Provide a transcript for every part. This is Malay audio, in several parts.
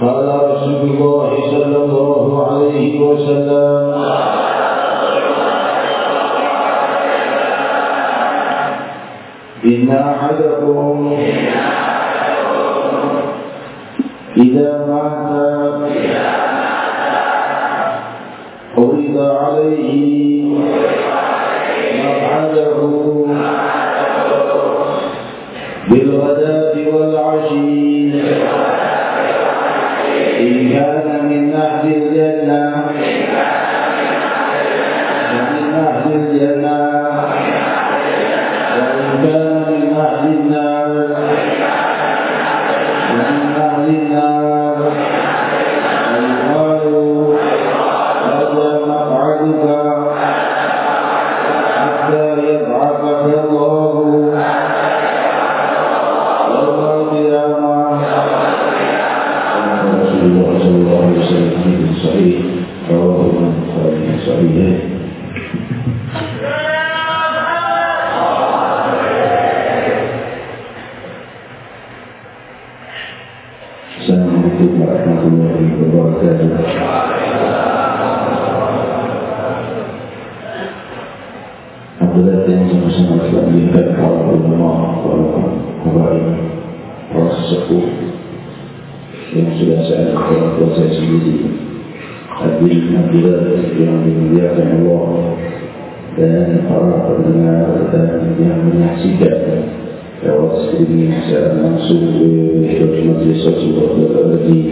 قال رسول الله صلى الله عليه وسلم. إن أحدكم إذا مات عرض عليه مقعده بالغداة والعشي من الاحتكاك وتستدريس المنصوب بإحدى المجلسات التي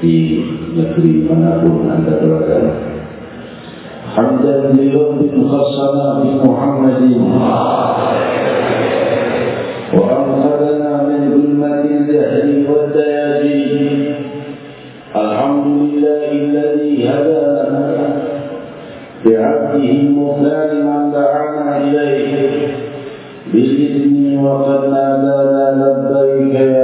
في ذكر مناقب عند الرجل حمدا لرب خصنا بمحمد وأنقذنا من ظلمة الجهل والدياجين الحمد لله الذي هدانا بعبده المختار وسلم لبيك يا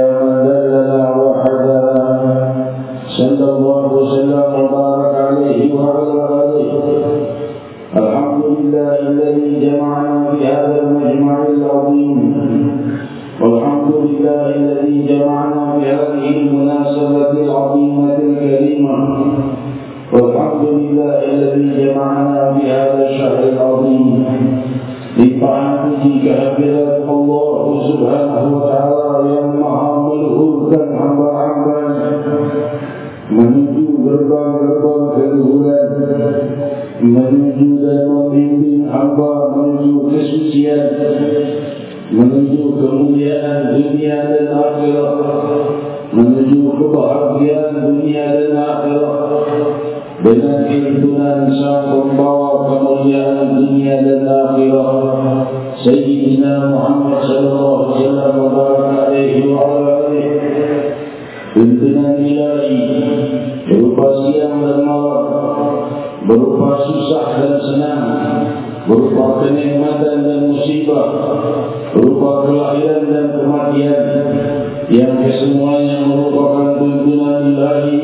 abdi kehadiran Allah Subhanahu wa taala yang maha meluhurkan hamba-hambanya menuju gerbang-gerbang kehidupan menuju dan memimpin hamba menuju kesucian menuju kemuliaan dunia dan akhirat menuju kebahagiaan dunia dan akhirat dengan keinginan sang pembawa dan akhirat Sayyidina Muhammad sallallahu alaihi wasallam wa baraka alaihi wa ala alihi Tuntunan ilahi berupa siang dan malam berupa susah dan senang berupa kenikmatan dan musibah berupa kelahiran dan kematian yang kesemuanya merupakan tuntunan ilahi.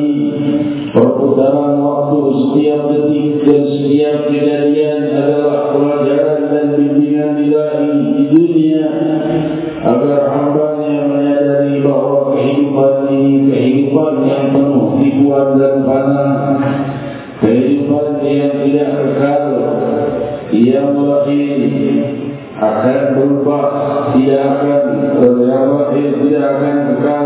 Perputaran waktu setiap detik dan setiap kejadian adalah pelajaran dan bimbingan ilahi di dunia agar hambanya menyadari bahawa kehidupan ini kehidupan yang penuh tipuan dan panah. Kehidupan yang tidak kekal yang lahir akan berubah tidak akan lahir tidak akan kekal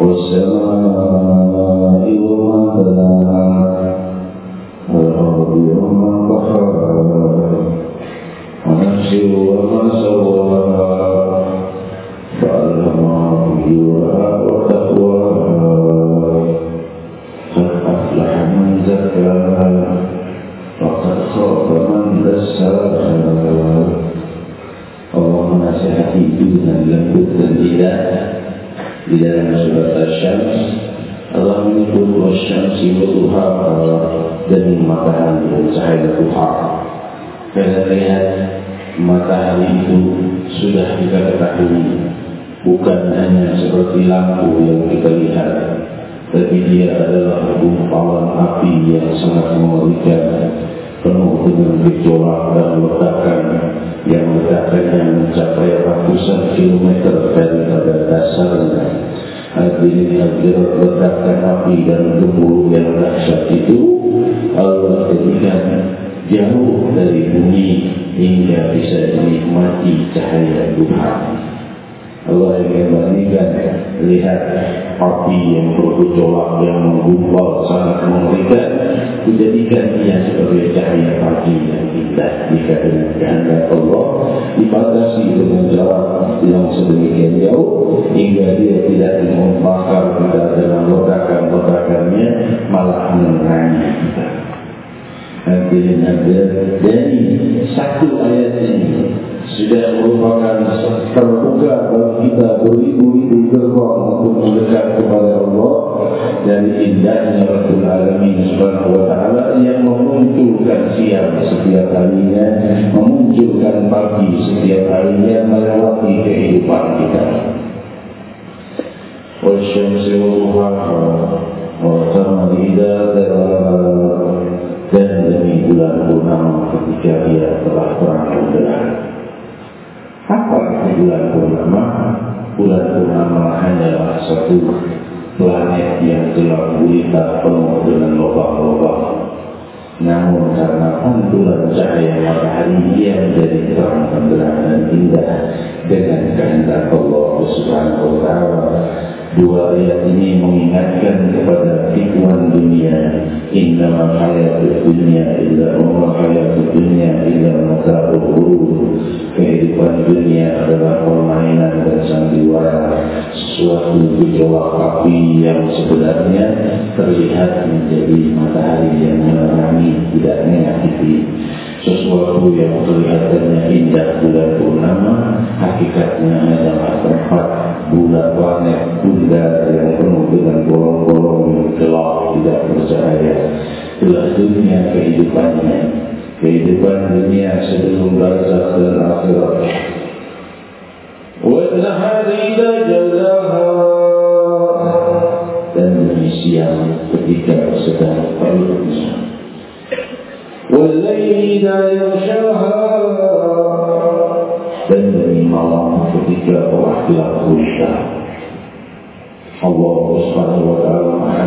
والسماء وما بناها والأرض وما طحاها ونفس وما سواها فألهمها فجورها وتقواها قد أفلح من زكاها وقد خاف من دساها menasihati itu dengan lembut dan tidak di dalam surat Asyams Allah menyebut wasyamsi wa duha dan matahari dan cahaya duha. Kita lihat matahari itu sudah kita ketahui bukan hanya seperti lampu yang kita lihat tapi dia adalah gumpalan api yang sangat mengerikan penuh dengan gejolak dan ledakan yang ledakannya mencapai ratusan kilometer daripada dasarnya. Hadirin hadirat ledakan api dan gemuruh yang dahsyat itu Allah jadikan jauh dari bumi hingga bisa dinikmati cahaya Tuhan. Allah ingin membandingkan lihat api yang bergejolak yang menggumpal sangat mengerikan menjadikan dia sebagai cahaya pagi yang indah jika dengan Allah dibatasi dengan jarak yang sedemikian jauh hingga dia tidak membakar kita dengan ledakan-ledakannya malah menerangi kita. Hadirin hadirin dari satu ayat ini sudah merupakan terbuka bagi kita beribu-ribu gerbang untuk mendekat kepada Allah dari indahnya Rasul Alamin Subhanahu Wa Taala yang memunculkan siang setiap harinya, memunculkan pagi setiap harinya melewati kehidupan kita. Wasyamsi wa duhaha wa qamari idza dan demi bulan purnama ketika dia telah terang benderang. Bulan purnama? Bulan purnama hanyalah satu planet yang telah gulita penuh dengan lubang-lubang. Namun karena pantulan cahaya matahari dia menjadi terang benderang dan indah dengan kehendak Allah Subhanahu wa taala. Dua ayat ini mengingatkan kepada tipuan dunia. Inna hayat dunia illa umma hayat dunia illa ghurur kehidupan dunia adalah permainan dan sandiwara sesuatu gejolak api yang sebenarnya terlihat menjadi matahari yang menerangi tidak menyakiti. Sesuatu yang kelihatannya indah bulan purnama hakikatnya adalah tempat bulan planet bunda yang penuh dengan bolong-bolong gelap tidak bercahaya. Itulah dunia kehidupannya kehidupan dunia sebelum barzakh dan akhirat. Wadnahari dajalaha dan demi siang ketika sedang parutnya. Walayli dajalaha dan demi malam ketika gulita. Allah Subhanahu wa taala Maha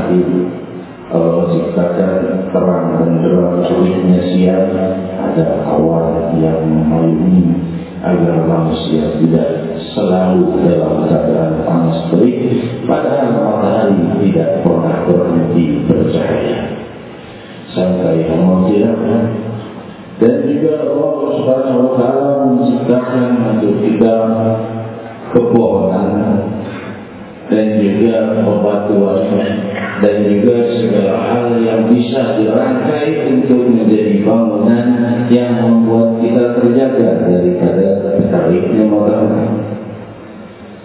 Allah ciptakan terang dan terang sulitnya siang ada awan yang memayungi agar manusia tidak selalu dalam keadaan panas terik padahal matahari tidak pernah berhenti bercahaya. Sampai kemudian dan juga Allah Subhanahu wa taala menciptakan untuk kita kebohongan dan juga pembatuan dan juga segala hal yang bisa dirangkai untuk menjadi bangunan yang membuat kita terjaga daripada tariknya matahari.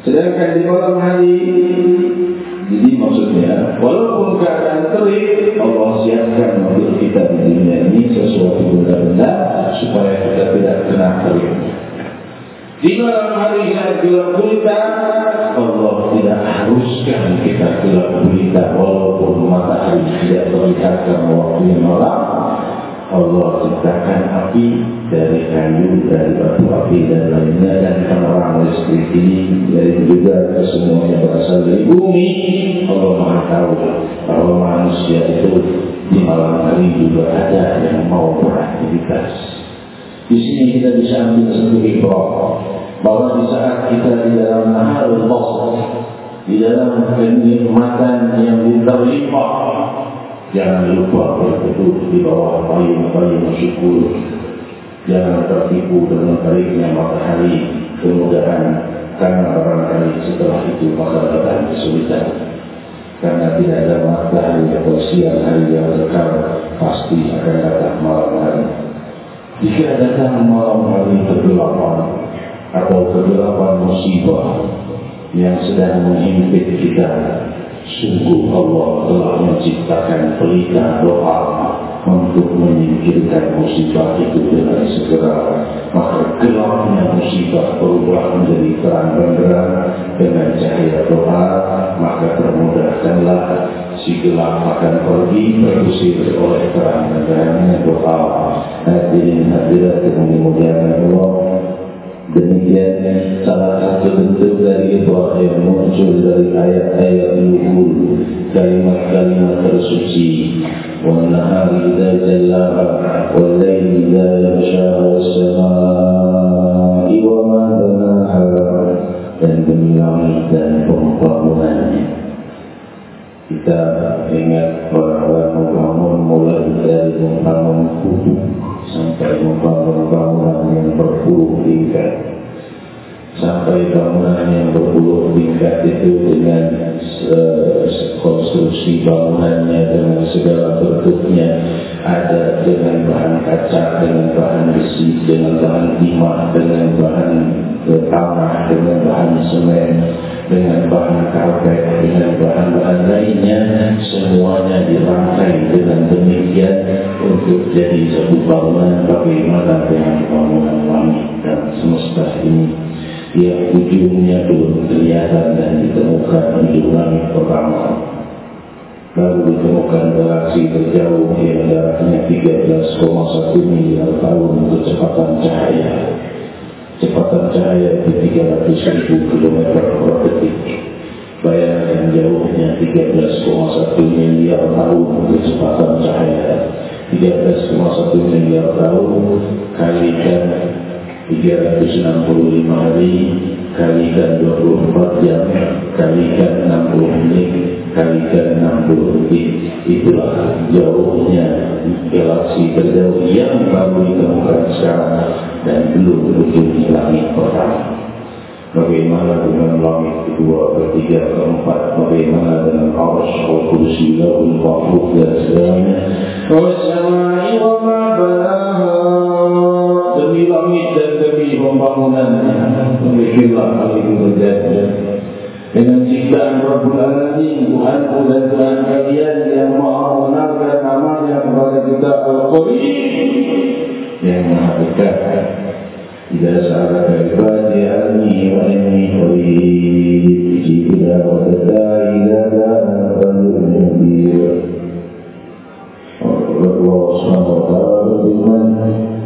Sedangkan di malam hari, jadi maksudnya, walaupun keadaan terik, Allah siapkan untuk kita di dunia ini sesuatu benda-benda supaya kita tidak kena terik. Di malam hari yang gelap gulita, Allah tidak haruskan kita gelap gulita walaupun matahari tidak terlihat dalam waktu yang malam. Allah ciptakan api dari kayu, dari batu api dan lainnya dan penerang listrik ini dari juga kesemuanya berasal dari bumi. Allah maha tahu bahwa manusia itu di malam hari juga ada yang. Di sini kita bisa ambil satu hikmah bahwa di saat kita di dalam naharul basar, di dalam kenikmatan yang berlimpah, jangan lupa berteduh di bawah payung-payung syukur. Jangan tertipu dengan teriknya matahari kemudahan karena barangkali setelah itu maka datang kesulitan. Karena tidak ada matahari atau siang hari yang kekal, pasti akan datang malam hari. Jika datang malam hari kegelapan atau kegelapan musibah yang sedang menghimpit kita, sungguh Allah telah menciptakan pelita doa untuk menyingkirkan musibah itu dengan segera. Maka gelapnya musibah berubah menjadi terang benderang dengan cahaya doa, maka permudahkanlah si gelap akan pergi terusir oleh terang benderangnya doa. Hadirin hadirat yang dimuliakan Allah. Demikian salah satu bentuk dari Ibrahim muncul dari ayat-ayat Nuhul kalimat-kalimat tersuci. Wanahari dzalalah, walaihi dzalal shahs. Berpuluh tingkat. Sampai bangunan yang berpuluh tingkat itu dengan uh, konstruksi bangunannya dengan segala bentuknya ada dengan bahan kaca, dengan bahan besi, dengan bahan timah, dengan bahan uh, tanah, dengan bahan semen, dengan bahan karpet, dengan bahan-bahan lainnya semuanya dirangkai dengan demikian untuk jadi satu bangunan bagaimana dengan bangunan langit dan semesta ini. Yang ujungnya belum kelihatan dan ditemukan ujung langit pertama. Baru ditemukan galaksi terjauh yang jaraknya 13,1 miliar tahun kecepatan cahaya kecepatan cahaya itu 300 ribu kilometer per detik. Bayangkan jauhnya 13,1 miliar tahun kecepatan cahaya. 13,1 miliar tahun kalikan 365 hari kalikan 24 jam kalikan 60 menit kalikan 60 detik itulah jauhnya galaksi terjauh yang baru ditemukan sekarang dan belum ujung langit pertama. Bagaimana dengan langit kedua, ketiga, keempat? Bagaimana dengan arsh, kursi, laun, makhluk dan segalanya? Wassamai wa ma banaha demi langit dan demi pembangunannya. Demikianlah hal itu terjadi. Dengan ciptaan Rabbul Alamin, Tuhanku dan Tuhan kalian yang maha mengenalkan namanya kepada kita Al-Quran yang maha dekat Jika sahabat ibadi alni wa inni qarib Jika wa nabir Allah SWT Wajah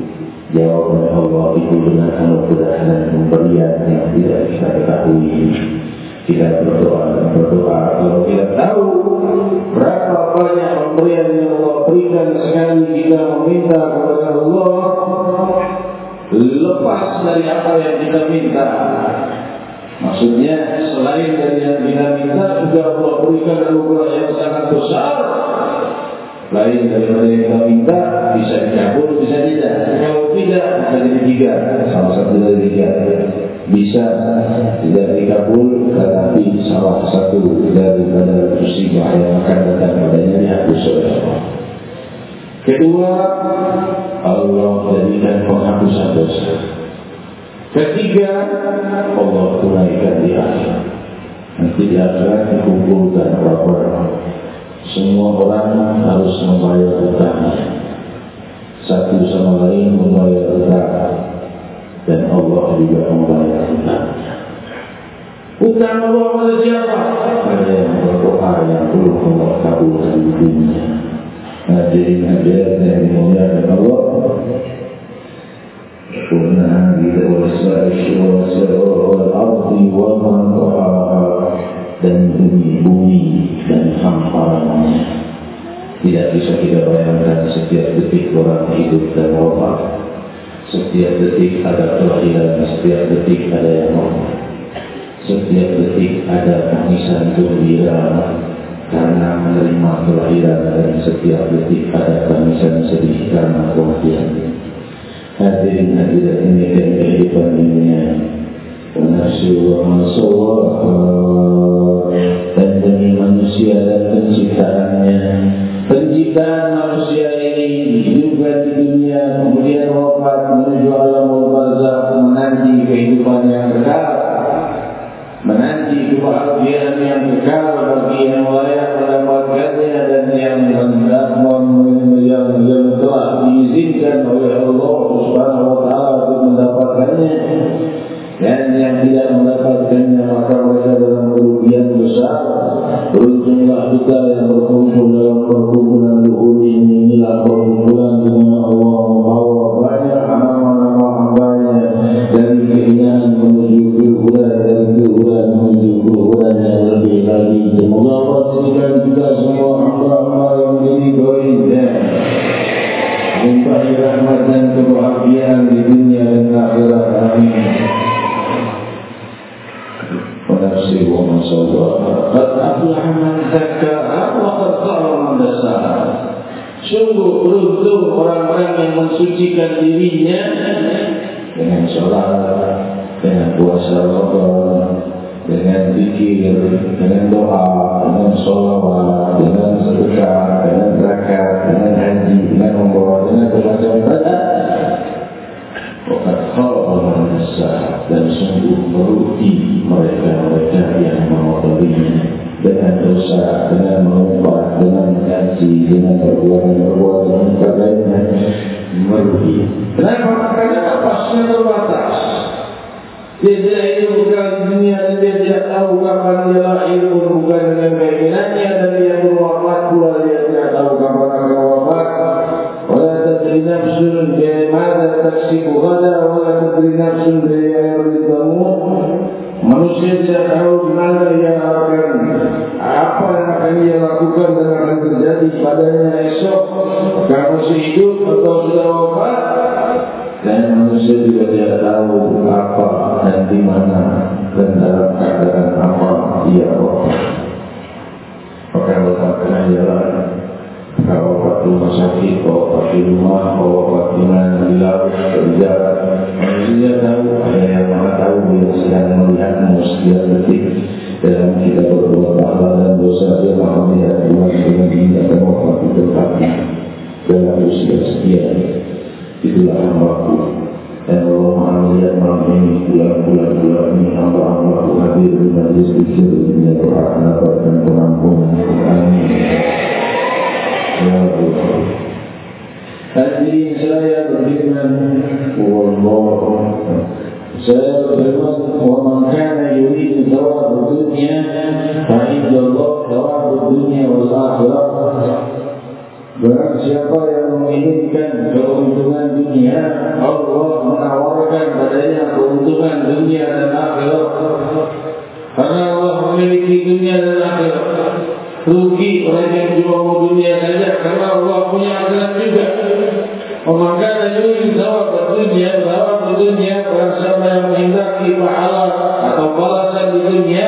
Jawaban Allah itu dengan anugerah dan pemberian yang tidak bisa ketahui. Kita berdoa dan berdoa kalau kita tahu berapa banyak pemberian yang Allah berikan sekali kita meminta kepada Allah lepas dari apa yang kita minta. Maksudnya selain dari yang kita minta juga Allah berikan anugerah yang sangat besar. Lain dari yang kita minta bisa dicabut, bisa tidak. Kalau tidak, bisa tiga. Salah satu dari tiga. bisa tidak dikabul tetapi salah satu daripada musibah yang akan datang padanya dihapus oleh Allah. Kedua, Allah jadikan penghapusan dosa. Ketiga, Allah tunaikan di akhirat. Nanti di akhirat dikumpulkan orang-orang. Semua orang harus membayar hutangnya. Satu sama lain membayar hutang dan Allah juga membayar hutangnya. Hutang Allah pada siapa? Pada yang berdoa yang belum Allah kabulkan di dunia. Hadirin hadirat yang dimuliakan Allah. Bila wasaish wal ardi wa man dan bumi bumi dan hamparannya. Tidak bisa kita bayangkan setiap detik orang hidup dan wafat setiap detik ada kelahiran, setiap detik ada yang mau. Setiap detik ada tangisan gembira karena menerima kelahiran dan setiap detik ada tangisan sedih karena kematian. Hadirin hadirat ini dan kehidupan dunia. Dan demi manusia dan penciptaannya penciptaan manusia ini juga di dunia kemudian wafat menuju alam barzah menanti kehidupan yang kekal menanti kebahagiaan yang kekal bagi yang layak mendapatkannya dan yang hendak yang yang telah diizinkan oleh Allah Subhanahu Wa Taala untuk mendapatkannya dan yang tidak mendapatkannya maka mereka dalam kerugian besar beruntunglah kita yang berkumpul dalam perkumpulan luhur ini. Inilah perkumpulan di mana Allah membawa banyak nama-nama hambanya dari keinginan menuju kehudan dan kehudan menuju kehudan yang lebih lagi. Semoga Allah berikan kita semua orang-orang yang mensucikan dirinya dengan sholat, dengan puasa Ramadan, dengan zikir, dengan doa, dengan sholawat, dengan sedekah, dengan zakat, dengan haji, dengan membawa, dengan. Wakat khalaqah dan sungguh merugi mereka-mereka yang mengotorinya dengan dosa, dengan mengubah, dengan mengaji, dengan perbuatan-perbuatan dan sebagainya merugi. Kenapa makanya apa sih terbatas? Jadi itu bukan dunia dan dia tidak tahu kapan dia lahir pun bukan dengan keinginannya dan dia berwafat pula dia tidak tahu kapan akan wafat. Oleh tetapi nafsun dia mada tak sibuk ada oleh tetapi nafsu dia yang beritamu manusia tidak tahu mana ia akan apa yang akan ia lakukan dan akan terjadi padanya esok. Kalau masih hidup atau sudah wafat dan manusia juga tidak tahu apa dan di mana dan dalam keadaan apa ia wafat. Maka Allah akan jalan kalau waktu sakit, kalau waktu rumah, kalau waktu mana di laut, kerja, manusia tahu, ada yang mana tahu dia sedang melihat setiap detik dalam kita berbuat pahala dan dosa dia maha melihat Tuhan dengan ini akan wafat di tempatnya dalam usia sekian. Itulah hambaku. Dan Allah maha melihat malam ini bulan-bulan bulan ini hamba-hamba hadir di majlis pikir dunia doa dan pengampunan. Amin. Hadirin saya berfirman Wallahu Saya berfirman man kana yurid thawab dunia Fa'idha Allah thawab dunia wal akhirat Barang siapa yang menginginkan keuntungan dunia Allah menawarkan padanya keuntungan dunia dan akhirat Karena Allah memiliki dunia dan akhirat rugi orang yang mau dunia saja karena Allah punya akhirat juga. Maka ada juga jawab dunia, jawab dunia siapa yang menghindari pahala atau balasan di dunia,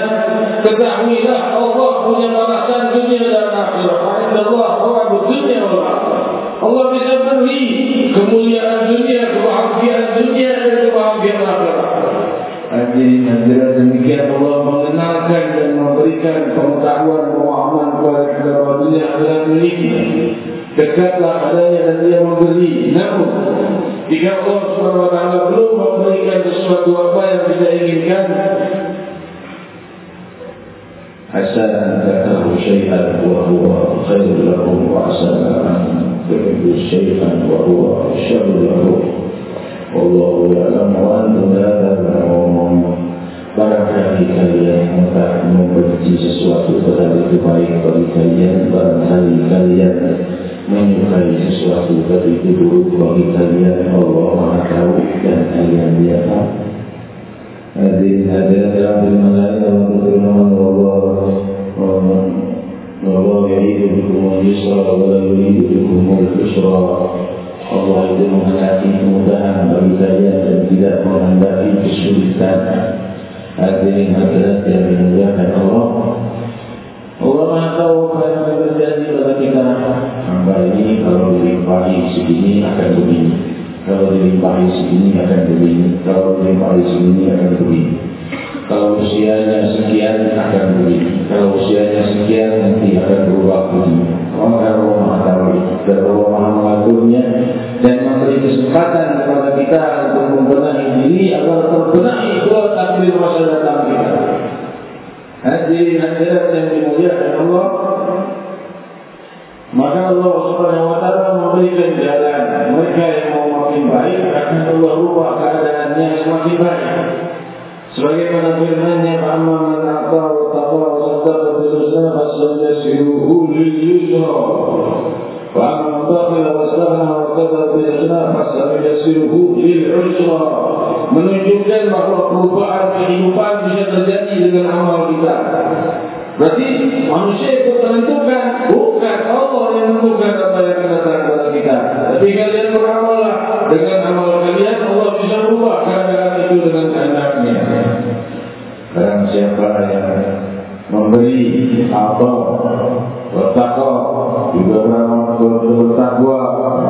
ketahuilah Allah punya balasan dunia dan akhirat. Inna Allah Allah dunia Allah. Allah bisa beri kemuliaan dunia, kebahagiaan dunia dan kebahagiaan akhirat. Hadirin hadirat demikian Allah mengenalkan dan memberikan pengetahuan dunia adalah miliknya. Dekatlah adanya dan dia memberi. Namun, jika Allah SWT belum memberikan sesuatu apa yang kita inginkan, عسى أن تكرهوا شيئا وهو خير لكم وعسى أن تحبوا شيئا وهو شر لكم والله يعلم وأنتم لا تعلمون Barangkali kalian hendak membenci sesuatu terhadap itu baik bagi kalian Barangkali kalian menyukai sesuatu tadi itu buruk bagi kalian Allah Maha Tahu dan kalian dia tahu هذه الهدايا عبد الملائكة وتكرمون والله والله يريد بكم اليسر ولا يريد بكم العسر Allah itu menghendaki kemudahan bagi kalian dan tidak menghendaki kesulitan. Hadirin hadirat yang dimuliakan Allah. Maha tahu apa yang terjadi pada kita. Hamba ini kalau dilimpahi segini akan begini. Kalau dilimpahi segini akan begini Kalau dilimpahi segini akan begini Kalau usianya sekian akan begini Kalau usianya sekian nanti akan berubah begini Maka Allah tahu Dan Allah mengaturnya kesempatan kepada kita Untuk membenahi diri Agar terbenahi dua takdir masa datang kita Hadirin hadirat yang dimuliakan Allah Maka Allah Subhanahu wa taala memberikan jalan mereka yang mau makin baik akan Allah rubah keadaannya semakin baik. Sebagaimana firman-Nya, "Amma man ata wa taqa wa saddaqa bil husna fasyasiruhu lil yusra." Istaghna wa kadzdzaba bil husna fasyasiruhu lil usra. Menunjukkan bahawa perubahan kehidupan bisa terjadi dengan amal kita. Berarti manusia itu menentukan bukan Allah yang menentukan apa yang kita kepada kita. Tapi kalian beramallah dengan amal kalian Allah bisa berubah keadaan itu dengan kehendaknya. Barang siapa yang memberi apa bertakwa juga beramal bertakwa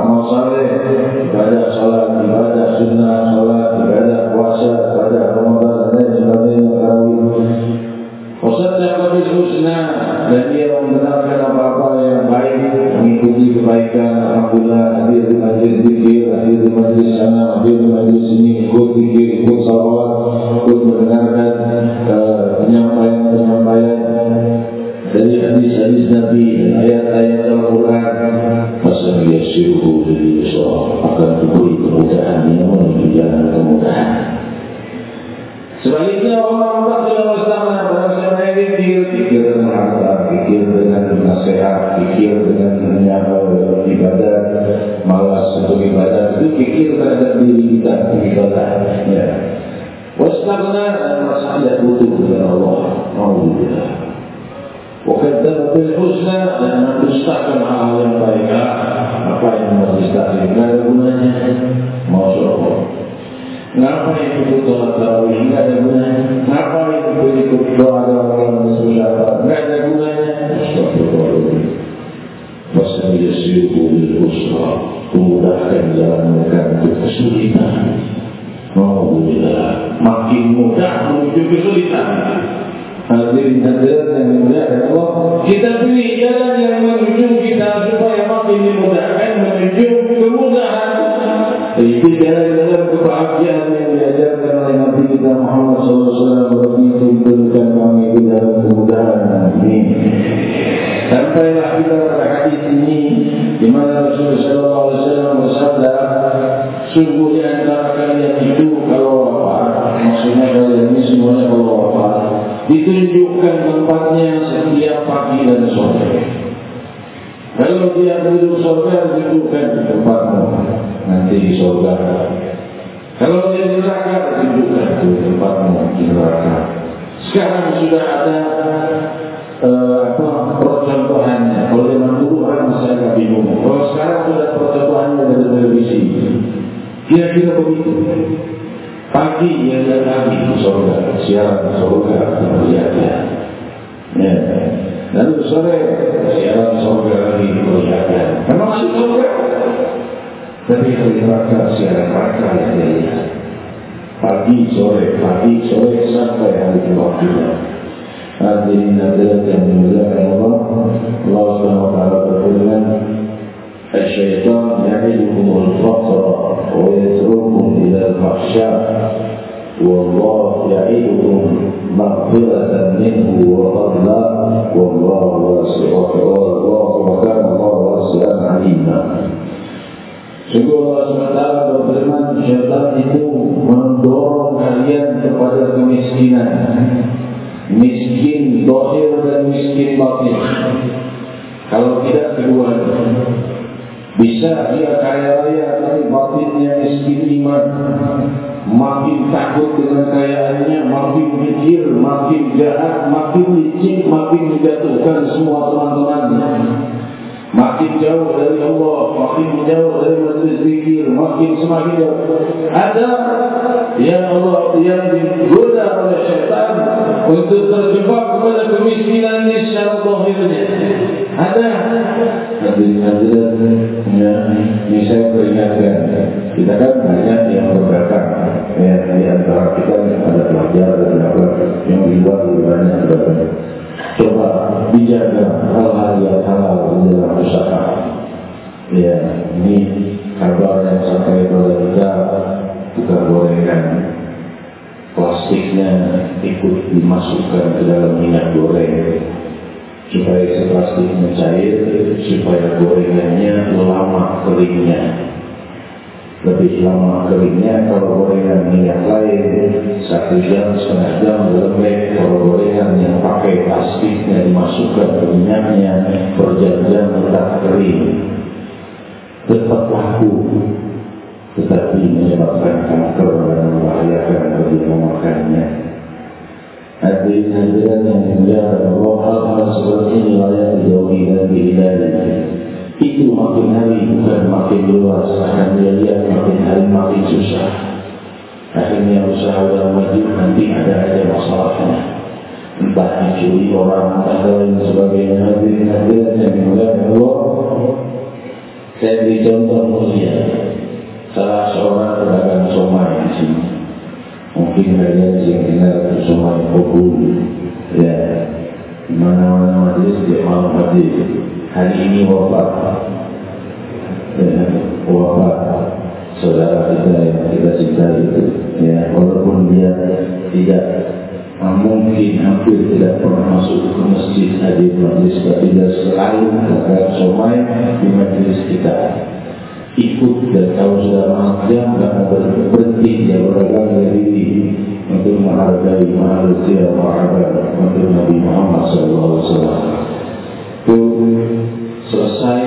amal saleh. Ibadah salat ibadah sunnah salat ibadah puasa ibadah ramadan dan sebagainya. Wasadda qabil husna dan dia membenarkan apa-apa yang baik mengikuti kebaikan Alhamdulillah hadir di majlis zikir hadir di majlis sana hadir di majlis ini ikut zikir ikut salawat ikut mendengarkan uh, penyampaian-penyampaian dari hadis-hadis Nabi ayat-ayat Al-Quran. Masa dia siruhu dari Isra akan diberi kemudahan yang menuju jalan kemudahan. Sebaliknya orang tak sudah bersama Berasa mereka fikir Fikir dengan harta Fikir dengan nasihat Fikir dengan menyapa ibadah Malas untuk ibadah Itu fikir terhadap diri kita Ibadah ya. Wastabna dan merasa tidak butuh kepada Allah. Alhamdulillah Wakadzab bil husna dan mendustakan hal yang baik Apa yang mendustakan Tidak gunanya Masya Allah Kenapa itu butuh tarawih? Tidak ada gunanya. Kenapa itu ikut doa orang musyawarah? Tidak ada gunanya. Pasal siubu di usra, memudahkan jalan mereka untuk kesulitan. Alhamdulillah, makin mudah menuju kesulitan. Hadirin hadirat yang dimuliakan Allah, kita pilih jalan yang menuju kita supaya makin dimudahkan menuju kemudahan. Itu jalan-jalan kebahagiaan yang diajarkan oleh Nabi kita Muhammad SAW itu berikan kami di dalam kemudahan. Amin. Sampailah kita pada hadis ini di mana Rasulullah SAW bersabda, sungguh di antara kalian itu kalau apa, maksudnya kalian ini semuanya kalau apa, ditunjukkan tempatnya setiap pagi dan sore. Kalau dia duduk surga, tunjukkan tempatmu nanti di surga. Kalau dia di neraka, tunjukkan itu tempatmu di neraka. Sekarang sudah ada uh, apa percontohannya. Kalau zaman dulu orang masih agak bingung. Kalau sekarang sudah percontohannya dari televisi. Kira-kira begitu. Pagi yang lagi di surga, siaran surga, lihat ya. Lalu sore siaran surga lagi diperlihatkan. Memang masih surga. Tapi neraka siaran neraka yang dia lihat. pagi sore pagi sore sampai hari kebaktian hadirin hadirat yang dimuliakan Allah Allah taala berfirman الشيطان يعدكم الفقر ويترككم إلى الفحشاء والله يعدكم مغفرة منه وفضلا والله واسع والله وكان الله واسعا عليما Sungguh Allah SWT berfirman Syaitan itu mendorong kalian kepada kemiskinan Miskin dohir dan miskin batin Kalau tidak kedua Bisa dia kaya raya tapi batinnya miskin iman Makin takut dengan kayaannya Makin mikir, makin jahat, makin licik, makin menjatuhkan semua teman-temannya makin jauh dari Allah, makin jauh dari majlis zikir, makin semakin jauh. Ada yang Allah yang digoda oleh syaitan untuk terjebak kepada kemiskinan ini secara zahirnya. Ada. Hadirin-hadirin, ya, ini saya peringatkan. Kita kan banyak yang berkata, ya, di antara kita yang ada pelajar dan yang di luar banyak berkata coba dijaga hal-hal yang halal di dalam usaha. Ya, ini kabar yang sampai kepada kita kita bolehkan plastiknya ikut dimasukkan ke dalam minyak goreng supaya si plastiknya cair supaya gorengannya lama keringnya. Lebih lama keringnya kalau gorengan minyak lain satu jam setengah jam lembek. Kalau gorengan yang pakai plastiknya dimasukkan ke minyaknya berjam-jam tetap kering. Tetap laku tetapi menyebabkan kanker dan membahayakan bagi memakannya Hadirin yang dimuliakan Allah seperti ini layak dijauhi dan dihindari itu makin hari bukan makin luas akan dia lihat makin hari makin susah. Akhirnya usaha yang maju nanti ada aja masalahnya. Entah dicuri orang atau lain sebagainya. Hadirin yang dimuliakan Allah saya beri contoh mulia salah seorang pedagang somai di sini mungkin yang kenal somai kubur ya mana-mana majlis dia malam hadis hari ini wafat. Ya, wafat saudara kita yang kita cinta itu. Ya walaupun dia tidak mungkin hampir tidak pernah masuk ke masjid hadir majlis tapi dia selalu akan somai di majlis kita ikut dan kalau sudah jam dan berhenti dia beragam diri untuk menghargai manusia menghargai untuk Nabi Muhammad SAW itu selesai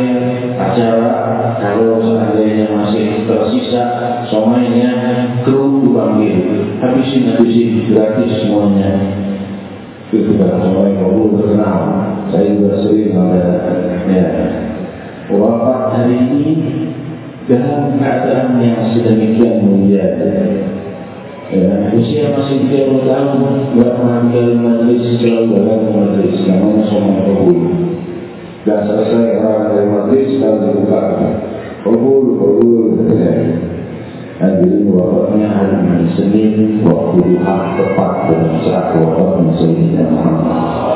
acara kalau seandainya masih tersisa somainya kru dipanggil. Habisin habisin gratis semuanya. Itu juga somai kamu terkenal saya juga sering ada ya. Wafat hari ini dalam keadaan yang sedemikian mulia Ya, usia masih 30 tahun, tidak tinggal majlis, selalu dalam majlis, namanya Somai Kabul. Dan selesai orang dari majlis dan dibuka. Kabul, kabul Hadirin wafatnya hari Senin Waktu hak tepat dengan saat wafatnya Sayyidina Muhammad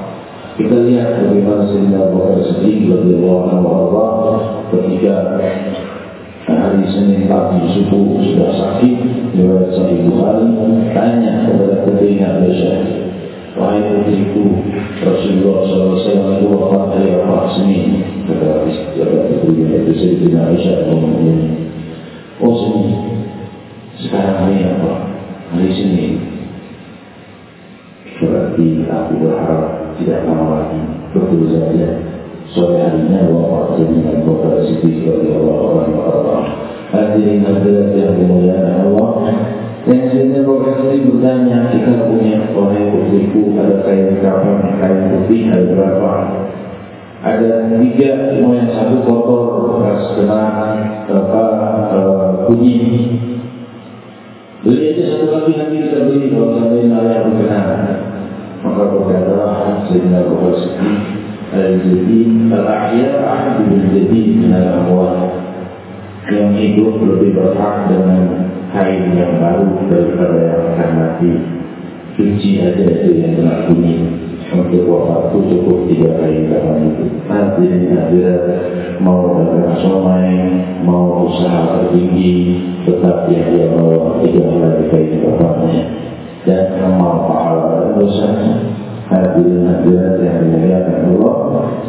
kita lihat bagaimana Sayyidina Abu Bakar Siddiq radhiyallahu anhu ketika hari Senin pagi subuh sudah sakit riwayat Sahih Bukhari tanya kepada ketika Aisyah Wahai putriku Rasulullah SAW itu wafat hari wafat seni Kata Jabat Putrinya itu Sayyidina Aisyah ngomong Oh seni Sekarang hari apa? Hari seni Berarti aku berharap Tidak lagi Betul saja Sore harinya wafat Sayyidina Abu Bakar Siddiq Bagi Allah Allah Hadirin hadirat yang dimuliakan Allah Yang sini profesor bertanya kita punya orang putriku ada kain kapan kain putih ada berapa? Ada tiga semua yang satu kotor bekas kena apa uh, kunyit. Beli aja satu lagi nanti kita beli kalau sampai naya berkenan. Maka berkata sehingga profesor al-jadi al-ahya ahadu al-jadi minal amwal yang hidup lebih berhak dengan kain yang baru daripada yang akan mati cuci aja itu yang kena kuning untuk waktu cukup tiga kali kapan itu hadirin hadirat mau dagang somai mau usaha tertinggi tetap yang dia bawa tiga kali kain kapannya dan amal pahala dan dosanya hadirin hadirat yang dimuliakan Allah.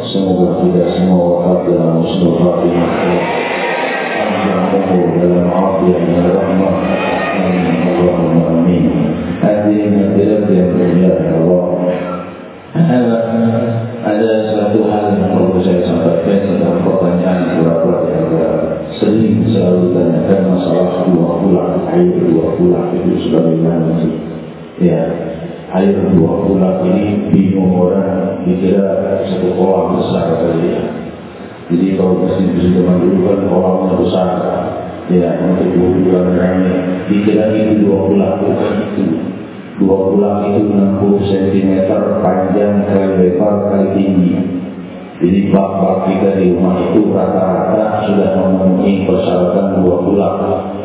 Semoga kita semua wakaf dalam musnul fatimah dalam afiat dan rahmat Allahumma amin. Hadirin hadirat yang dimuliakan Allah. Ada satu hal yang perlu saya sampaikan tentang pertanyaan beberapa yang sering selalu tanyakan masalah dua pulang air dua pulang itu sebagaimana. sih ya air dua bulan ini bingung orang dikira satu kolam besar ya. Jadi kalau mesin di zaman dulu kan kolamnya besar, ya untuk dua bulan rame. Dikira itu dua bulan bukan itu. Dua bulan itu 60 cm panjang kali lebar kali tinggi. Jadi bak-bak kita di rumah itu rata-rata sudah memenuhi persyaratan dua bulan.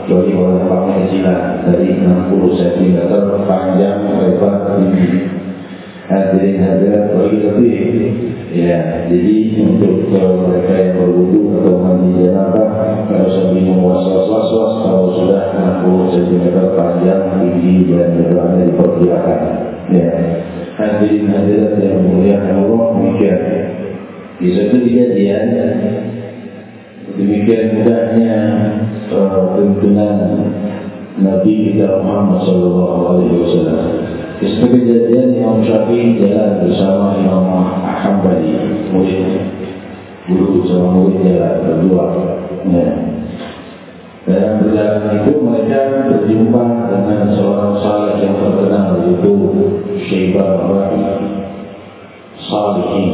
Jadi oleh baknya kecilan dari 60 cm panjang lebar tinggi. Hadirin hadirat bagi lebih ya jadi untuk mereka yang berwudu atau mandi janabah kalau usah bingung was-was kalau sudah 60 cm panjang tinggi dan lebarnya diperkirakan ya hadirin hadirat yang mulia Allah demikian di satu kejadian demikian mudahnya tuntunan Nabi kita Muhammad Sallallahu Alaihi Wasallam. Satu kejadian Imam Syafi'i jalan bersama Imam Hambali murid guru sama murid jalan berdua. Ya. Dalam perjalanan itu mereka berjumpa dengan seorang salih yang terkenal yaitu Syaibah Rabi Salihin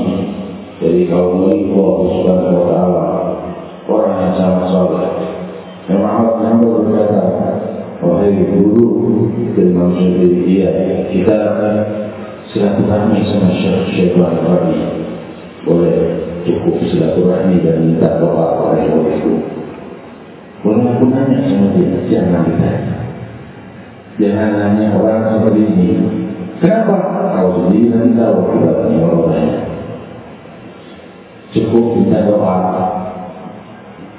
dari kaum murid Allah Subhanahu Wa Taala orang yang sangat saleh. Yang Muhammad Muhammad berkata, wahai guru dari manusia diri dia, kita silaturahmi sama Syekh Rabi. Boleh cukup silaturahmi dan minta doa oleh muridku. Boleh aku nanya sama dia, jangan ditanya. Jangan nanya orang seperti ini. Kenapa? Kau sendiri nanti tahu akibatnya orang lain. Cukup minta doa.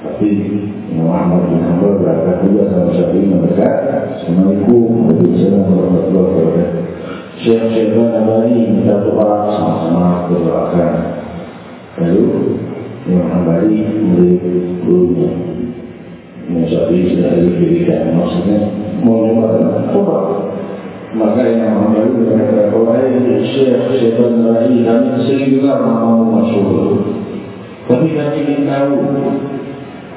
Tapi Muhammad bin Hanbal berangkat juga sama Syafi'i mendekat. Assalamualaikum warahmatullahi wabarakatuh. Syekh-syekh Nabari minta doa sama-sama berdoakan. Lalu Imam Hanbali murid gurunya. Imam Syafi'i sudah diberikan maksudnya nyoba coba. Maka Imam Hanbali berkata, Wahai Syekh-syekh Nabari kami sering juga mau masyur. Tapi kami ingin tahu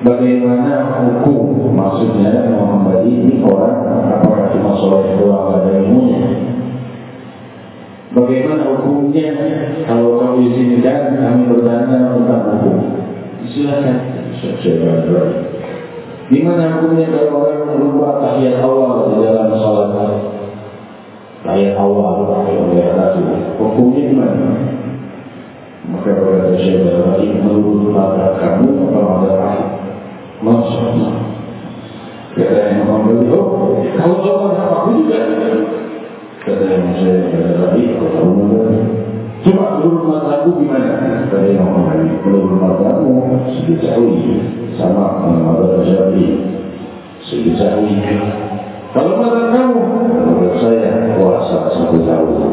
bagaimana hukum? Maksudnya ini orang apakah cuma soleh doang ada ilmunya. Bagaimana hukumnya? Kalau kamu izinkan kami bertanya tentang hukum. Silakan. Saya Gimana hukumnya kalau orang lupa tahiyat awal di dalam salat? Tahiyat awal Hukumnya gimana? Maka berkata Syekh Al-Bari menurut pada kamu apa ada ahli? Masya Allah. Kata yang oh, kalau zaman aku juga. Kata yang Syekh Al-Bari, kalau kamu Coba menurut mataku gimana? Kata yang Muhammad menurut mataku sedikit jauh sama menurut Syafi'i sedikit jauh. Kalau mata kamu, menurut saya puasa satu tahun.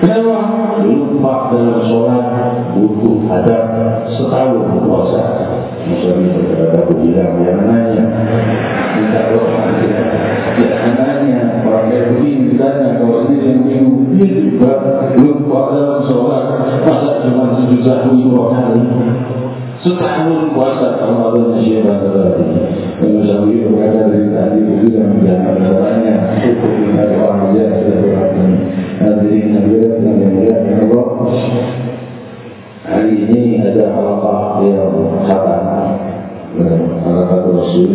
Kenapa? Lupa dalam sholat butuh ada setahun puasa. Misalnya berkata aku bilang yang nanya minta doa yang nanya orang kayak begini ditanya kalau ini yang bingung dia juga lupa dalam sholat masa cuma tujuh tahun dua kali Setahun puasa Ramadan Syekh Badrati. Kalau sampai berada dari tadi itu sudah menjadi caranya hukum kita orang aja sudah berarti. Hadirin hadirat yang dimuliakan Allah. Hari ini ada halaqah yang khatam. Halaqah Rasul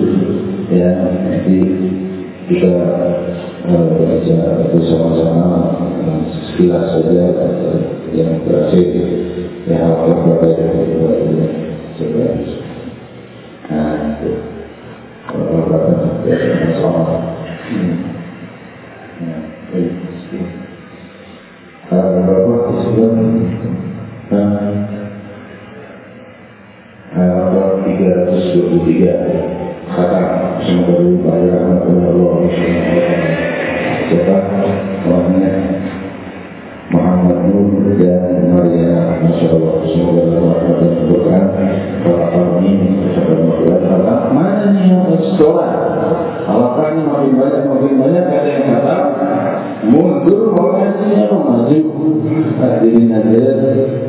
ya nanti kita uh, baca bersama-sama sekilas saja yang terakhir yang halaqah pada yang coba. Nah itu. Kalau berapa ya sama kalau berapa sebelum dua puluh tiga kata semoga berupaya Allah Siapa namanya Muhammad Nur dan Maria Masya Allah Semoga Allah ini Kita Mana nih yang sekolah ini makin banyak Makin banyak ada yang kata Mundur Wajahnya maju Hadirin hadirat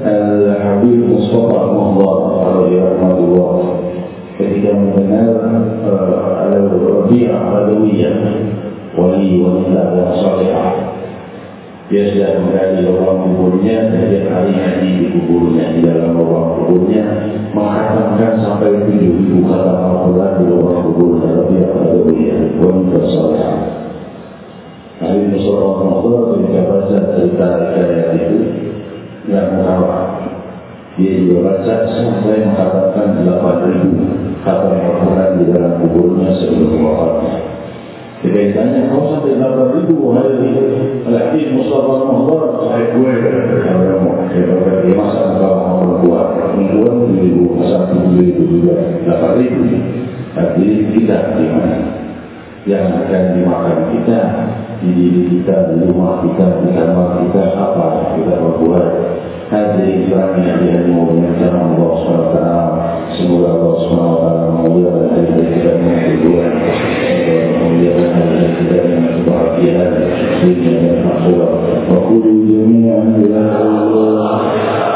Al-Habib Mustafa Muhammad Alaihi Ketika mendengar Al-Rabi'ah Badawiyah Wali wanita yang salihah dia sudah menggali lubang kuburnya dan dia di kuburnya di dalam lubang kuburnya mengatakan sampai tujuh ribu kata Al-Quran di lubang kuburnya lebih apa dia pun bersolat. Nabi Musallam Muhammad ketika baca cerita ayat itu yang mengawal dia juga baca sampai mengatakan delapan ribu kata Al-Quran di dalam kuburnya sebelum wafatnya Ditanya, kau sampai 8 ribu hari Al-Hadid Mustafa Muhammad Saya gue. Mau Dia masak kalau mau berbuat Berbuat ribu Masak ribu juga 8 ribu. Jadi kita di mana Yang akan dimakan kita Di diri kita, di rumah kita, di kamar kita Apa kita berbuat Hadirin kami yang dihadirkan Allah SWT Semoga Allah SWT memuliakan diri kita berdua memuliakan diri kita dengan kebahagiaan dunia dan akhirat. Wa kullu jami'an ila Allah.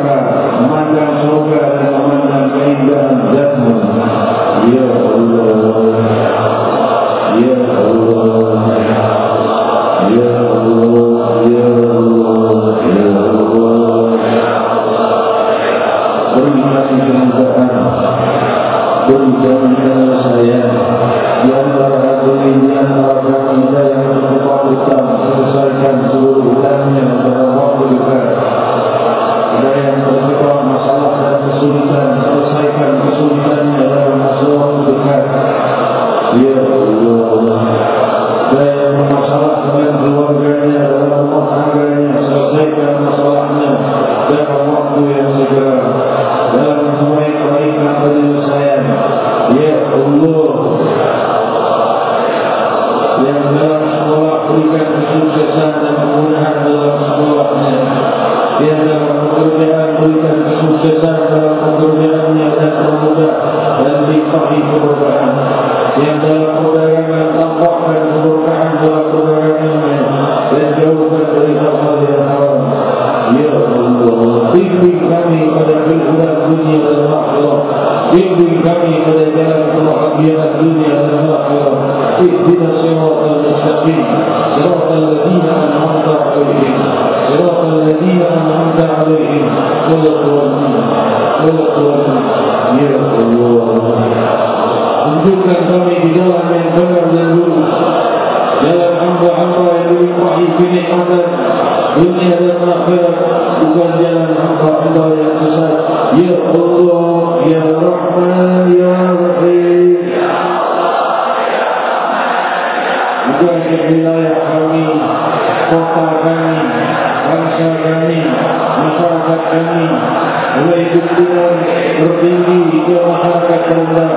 Islam bertinggi ke masyarakat terendah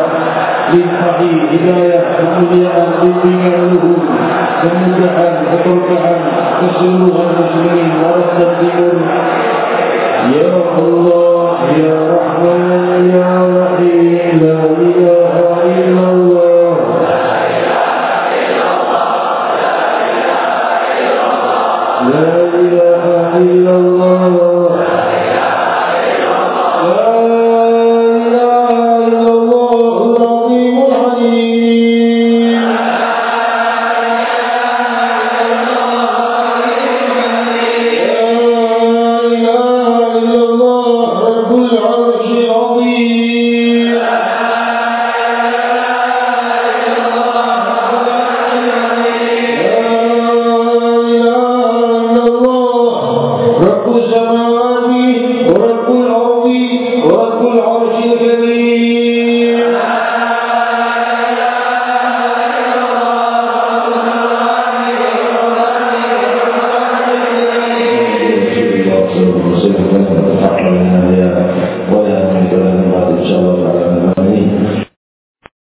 Lintahi hidayah kemuliaan bimbingan luhur Kemudahan keberkahan keseluruhan muslimin barat dan timur Ya Allah, Ya Rahman, Ya Rahim, La ilaha illallah Yeah.